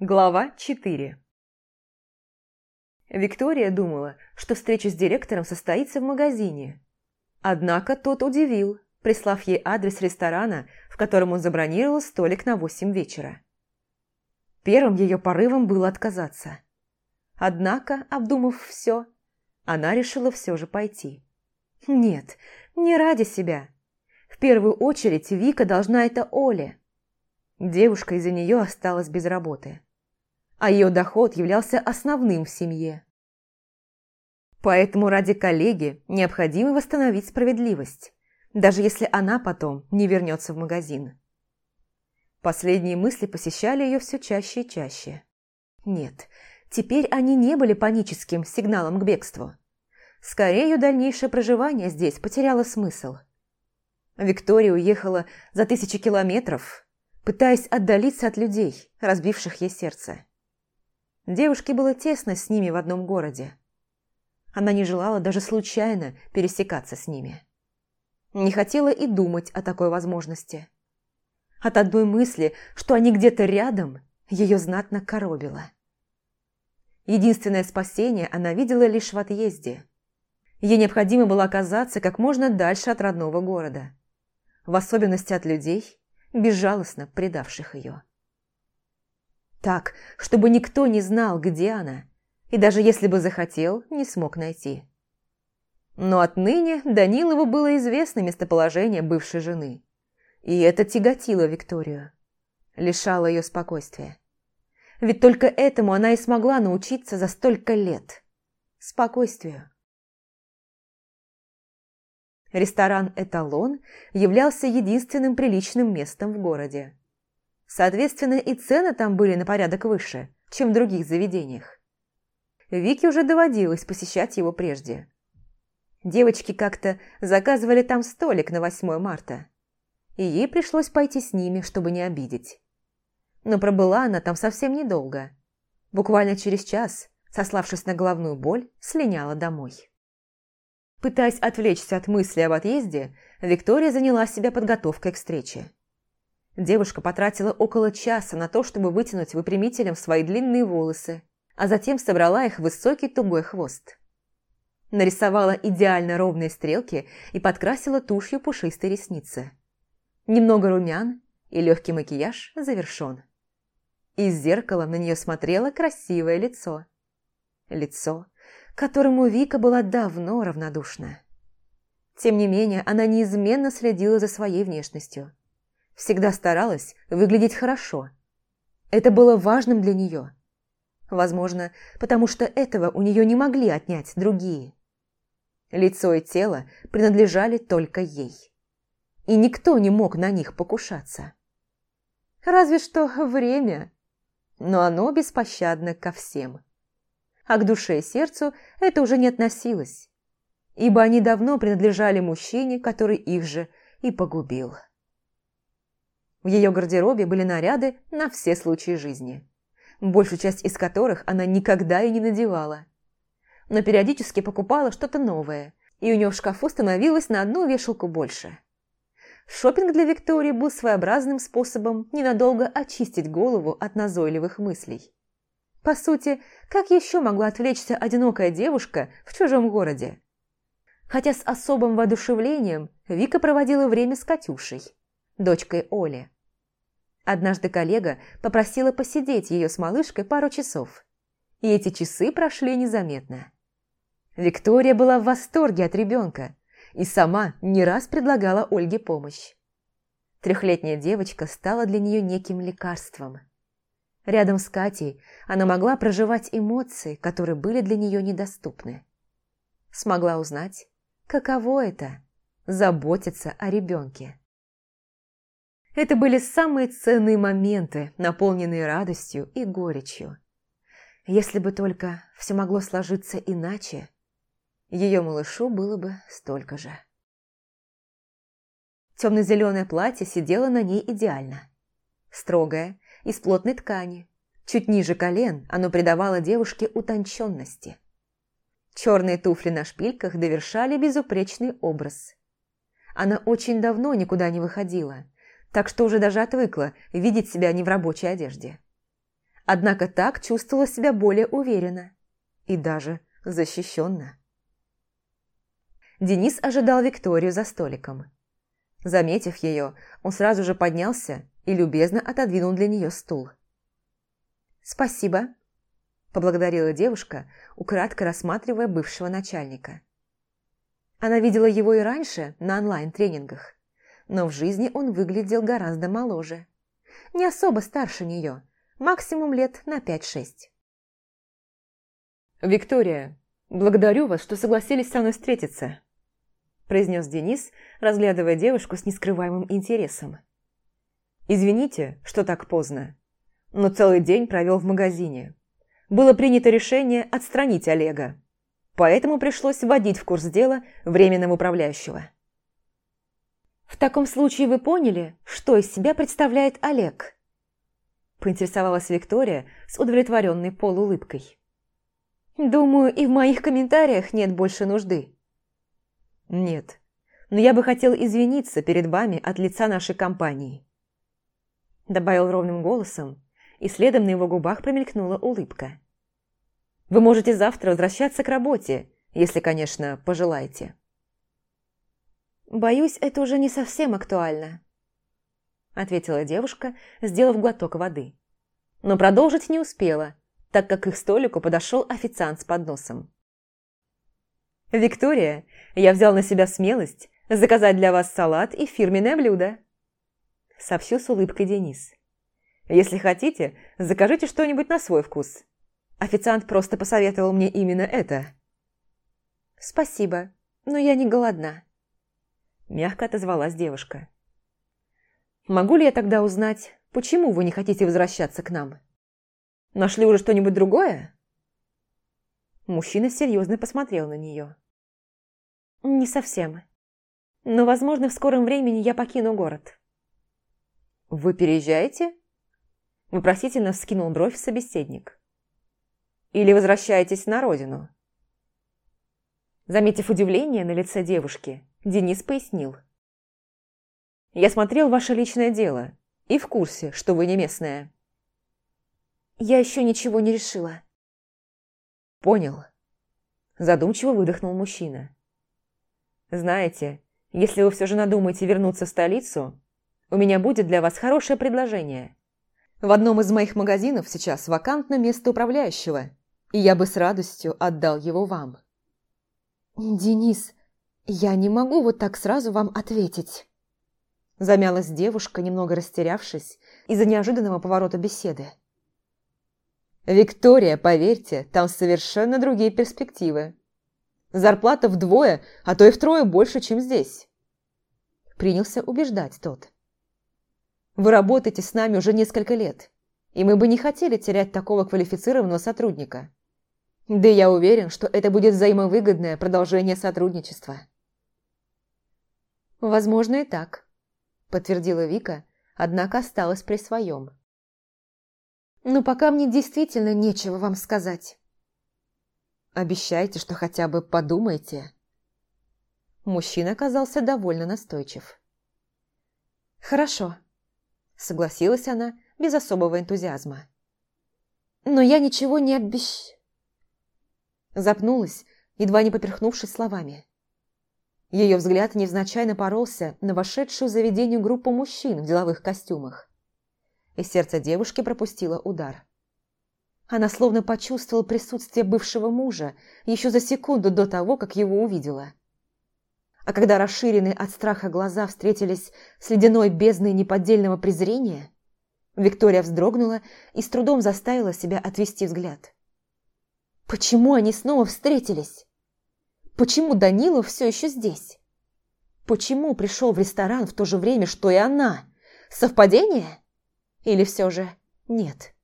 Глава 4 Виктория думала, что встреча с директором состоится в магазине. Однако тот удивил, прислав ей адрес ресторана, в котором он забронировал столик на 8 вечера. Первым ее порывом было отказаться. Однако, обдумав все, она решила все же пойти. Нет, не ради себя. В первую очередь Вика должна это Оле. Девушка из-за нее осталась без работы. А ее доход являлся основным в семье. Поэтому ради коллеги необходимо восстановить справедливость, даже если она потом не вернется в магазин. Последние мысли посещали ее все чаще и чаще. Нет, теперь они не были паническим сигналом к бегству. Скорее, ее дальнейшее проживание здесь потеряло смысл. Виктория уехала за тысячи километров, пытаясь отдалиться от людей, разбивших ей сердце. Девушке было тесно с ними в одном городе. Она не желала даже случайно пересекаться с ними. Не хотела и думать о такой возможности. От одной мысли, что они где-то рядом, ее знатно коробило. Единственное спасение она видела лишь в отъезде. Ей необходимо было оказаться как можно дальше от родного города. В особенности от людей, безжалостно предавших ее. Так, чтобы никто не знал, где она, и даже если бы захотел, не смог найти. Но отныне Данилову было известно местоположение бывшей жены. И это тяготило Викторию, лишало ее спокойствия. Ведь только этому она и смогла научиться за столько лет. Спокойствию. Ресторан «Эталон» являлся единственным приличным местом в городе. Соответственно, и цены там были на порядок выше, чем в других заведениях. Вике уже доводилось посещать его прежде. Девочки как-то заказывали там столик на 8 марта и ей пришлось пойти с ними, чтобы не обидеть. Но пробыла она там совсем недолго. Буквально через час, сославшись на головную боль, слиняла домой. Пытаясь отвлечься от мысли об отъезде, Виктория заняла себя подготовкой к встрече. Девушка потратила около часа на то, чтобы вытянуть выпрямителем свои длинные волосы, а затем собрала их в высокий тугой хвост. Нарисовала идеально ровные стрелки и подкрасила тушью пушистые ресницы. Немного румян, и легкий макияж завершен. Из зеркала на нее смотрело красивое лицо. Лицо, которому Вика была давно равнодушна. Тем не менее, она неизменно следила за своей внешностью. Всегда старалась выглядеть хорошо. Это было важным для нее. Возможно, потому что этого у нее не могли отнять другие. Лицо и тело принадлежали только ей и никто не мог на них покушаться. Разве что время, но оно беспощадно ко всем. А к душе и сердцу это уже не относилось, ибо они давно принадлежали мужчине, который их же и погубил. В ее гардеробе были наряды на все случаи жизни, большую часть из которых она никогда и не надевала. Но периодически покупала что-то новое, и у нее в шкафу становилось на одну вешалку больше – Шопинг для Виктории был своеобразным способом ненадолго очистить голову от назойливых мыслей. По сути, как еще могла отвлечься одинокая девушка в чужом городе? Хотя с особым воодушевлением Вика проводила время с Катюшей, дочкой Оли. Однажды коллега попросила посидеть ее с малышкой пару часов, и эти часы прошли незаметно. Виктория была в восторге от ребенка, и сама не раз предлагала Ольге помощь. Трехлетняя девочка стала для нее неким лекарством. Рядом с Катей она могла проживать эмоции, которые были для нее недоступны. Смогла узнать, каково это – заботиться о ребенке. Это были самые ценные моменты, наполненные радостью и горечью. Если бы только все могло сложиться иначе – ее малышу было бы столько же. Темно-зеленое платье сидело на ней идеально. Строгое, из плотной ткани. Чуть ниже колен оно придавало девушке утонченности. Черные туфли на шпильках довершали безупречный образ. Она очень давно никуда не выходила, так что уже даже отвыкла видеть себя не в рабочей одежде. однако так чувствовала себя более уверенно и даже защищенно. Денис ожидал Викторию за столиком. Заметив ее, он сразу же поднялся и любезно отодвинул для нее стул. «Спасибо», – поблагодарила девушка, украдко рассматривая бывшего начальника. Она видела его и раньше на онлайн-тренингах, но в жизни он выглядел гораздо моложе. Не особо старше нее, максимум лет на 5-6. «Виктория, благодарю вас, что согласились со мной встретиться», произнес Денис, разглядывая девушку с нескрываемым интересом. «Извините, что так поздно, но целый день провел в магазине. Было принято решение отстранить Олега, поэтому пришлось вводить в курс дела временного управляющего». «В таком случае вы поняли, что из себя представляет Олег?» Поинтересовалась Виктория с удовлетворенной полуулыбкой. «Думаю, и в моих комментариях нет больше нужды». «Нет, но я бы хотел извиниться перед вами от лица нашей компании», добавил ровным голосом, и следом на его губах промелькнула улыбка. «Вы можете завтра возвращаться к работе, если, конечно, пожелаете». «Боюсь, это уже не совсем актуально», ответила девушка, сделав глоток воды. Но продолжить не успела, так как к их столику подошел официант с подносом. «Виктория, я взял на себя смелость заказать для вас салат и фирменное блюдо», сообщил с улыбкой Денис. «Если хотите, закажите что-нибудь на свой вкус. Официант просто посоветовал мне именно это». «Спасибо, но я не голодна», Мягко отозвалась девушка. «Могу ли я тогда узнать, почему вы не хотите возвращаться к нам? Нашли уже что-нибудь другое?» Мужчина серьезно посмотрел на нее. «Не совсем. Но, возможно, в скором времени я покину город». «Вы переезжаете?» Вопросительно вскинул бровь собеседник. «Или возвращаетесь на родину?» Заметив удивление на лице девушки, Денис пояснил. «Я смотрел ваше личное дело и в курсе, что вы не местная». «Я еще ничего не решила». «Понял». Задумчиво выдохнул мужчина. «Знаете, если вы все же надумаете вернуться в столицу, у меня будет для вас хорошее предложение. В одном из моих магазинов сейчас вакантно место управляющего, и я бы с радостью отдал его вам». «Денис, «Я не могу вот так сразу вам ответить», – замялась девушка, немного растерявшись из-за неожиданного поворота беседы. «Виктория, поверьте, там совершенно другие перспективы. Зарплата вдвое, а то и втрое больше, чем здесь», – принялся убеждать тот. «Вы работаете с нами уже несколько лет, и мы бы не хотели терять такого квалифицированного сотрудника. Да я уверен, что это будет взаимовыгодное продолжение сотрудничества». «Возможно, и так», – подтвердила Вика, однако осталась при своем. «Но пока мне действительно нечего вам сказать». «Обещайте, что хотя бы подумаете». Мужчина оказался довольно настойчив. «Хорошо», – согласилась она без особого энтузиазма. «Но я ничего не обещ...» Запнулась, едва не поперхнувшись словами. Ее взгляд невзначай напоролся на вошедшую в заведение группу мужчин в деловых костюмах. И сердце девушки пропустило удар. Она словно почувствовала присутствие бывшего мужа еще за секунду до того, как его увидела. А когда расширенные от страха глаза встретились с ледяной бездной неподдельного презрения, Виктория вздрогнула и с трудом заставила себя отвести взгляд. Почему они снова встретились? Почему Данилов все еще здесь? Почему пришел в ресторан в то же время, что и она? Совпадение? Или все же нет?